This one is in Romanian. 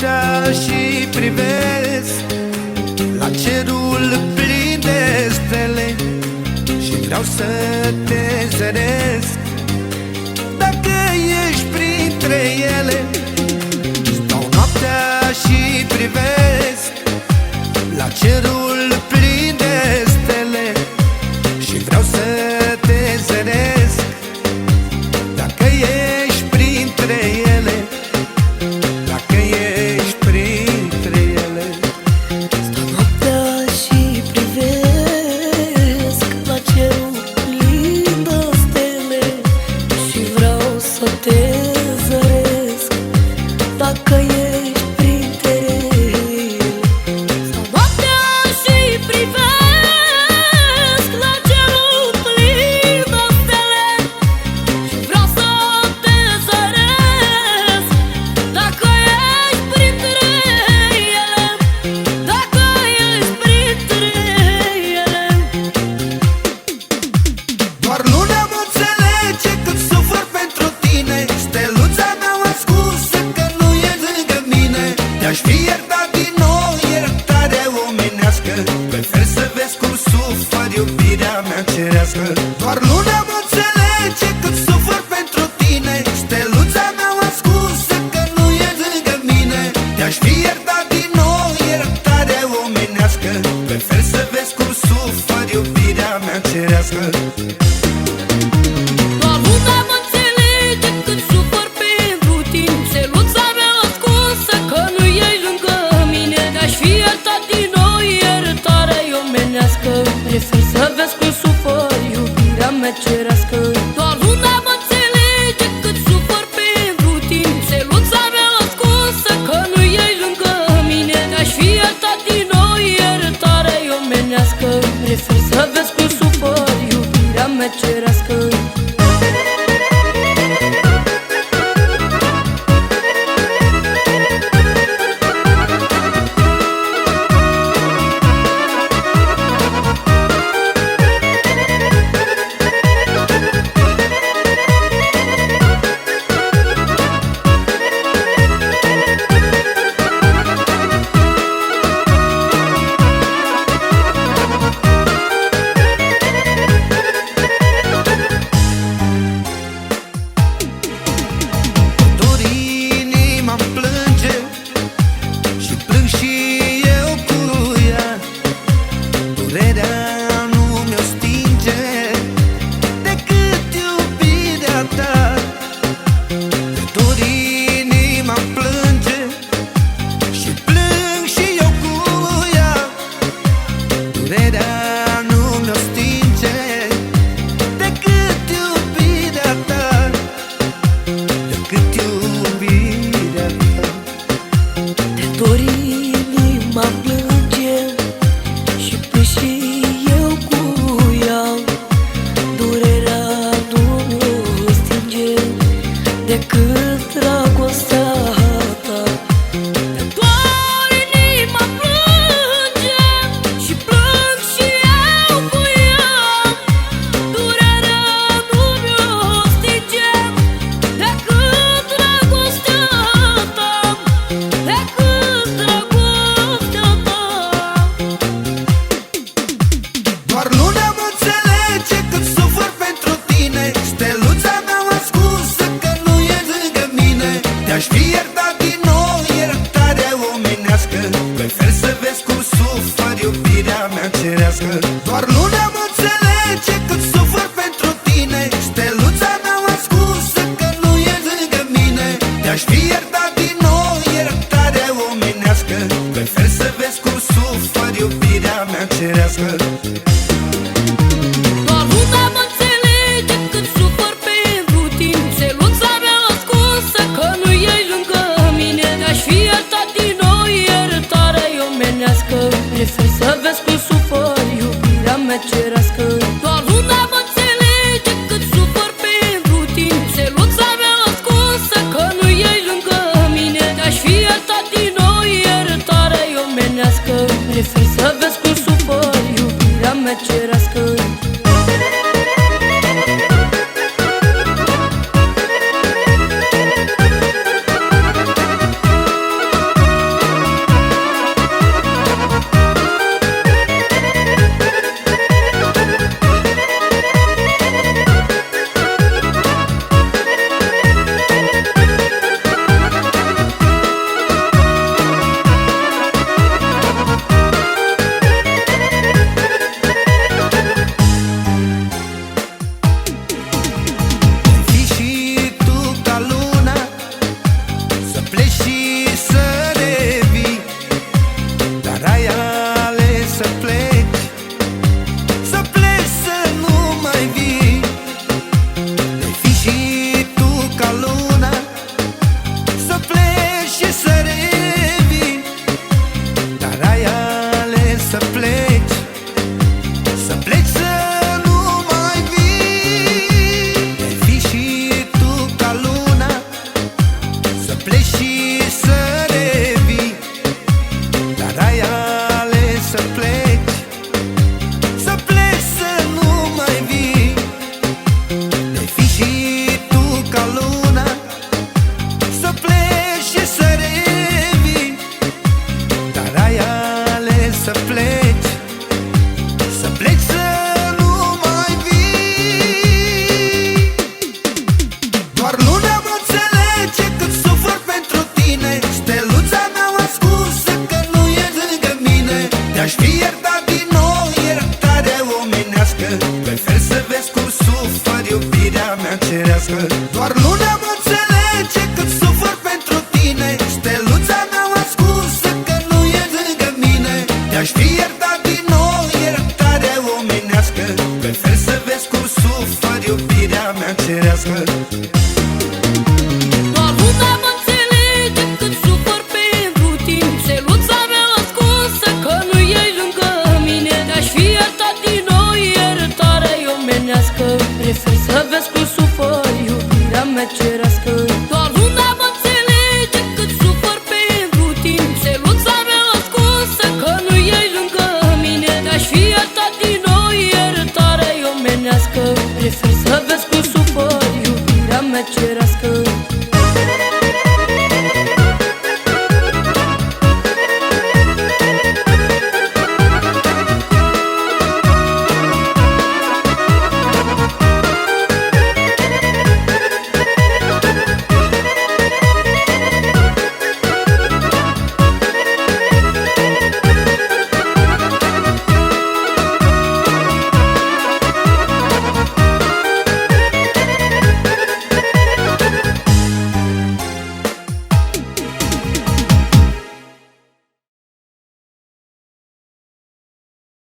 noaptea și privesc La cerul plin de stele Și vreau să te zăresc. bien. Să pleci Să pleci să nu mai vii. Doar luna mă înțelege cât sufăr pentru tine Steluța mea ascunsă că nu e lângă mine. Te-aș fi iertat din nou iertare omenească Prefer să vezi cum sufăr iubirea mea cerească. Doar luna iertarea omenească Prefer să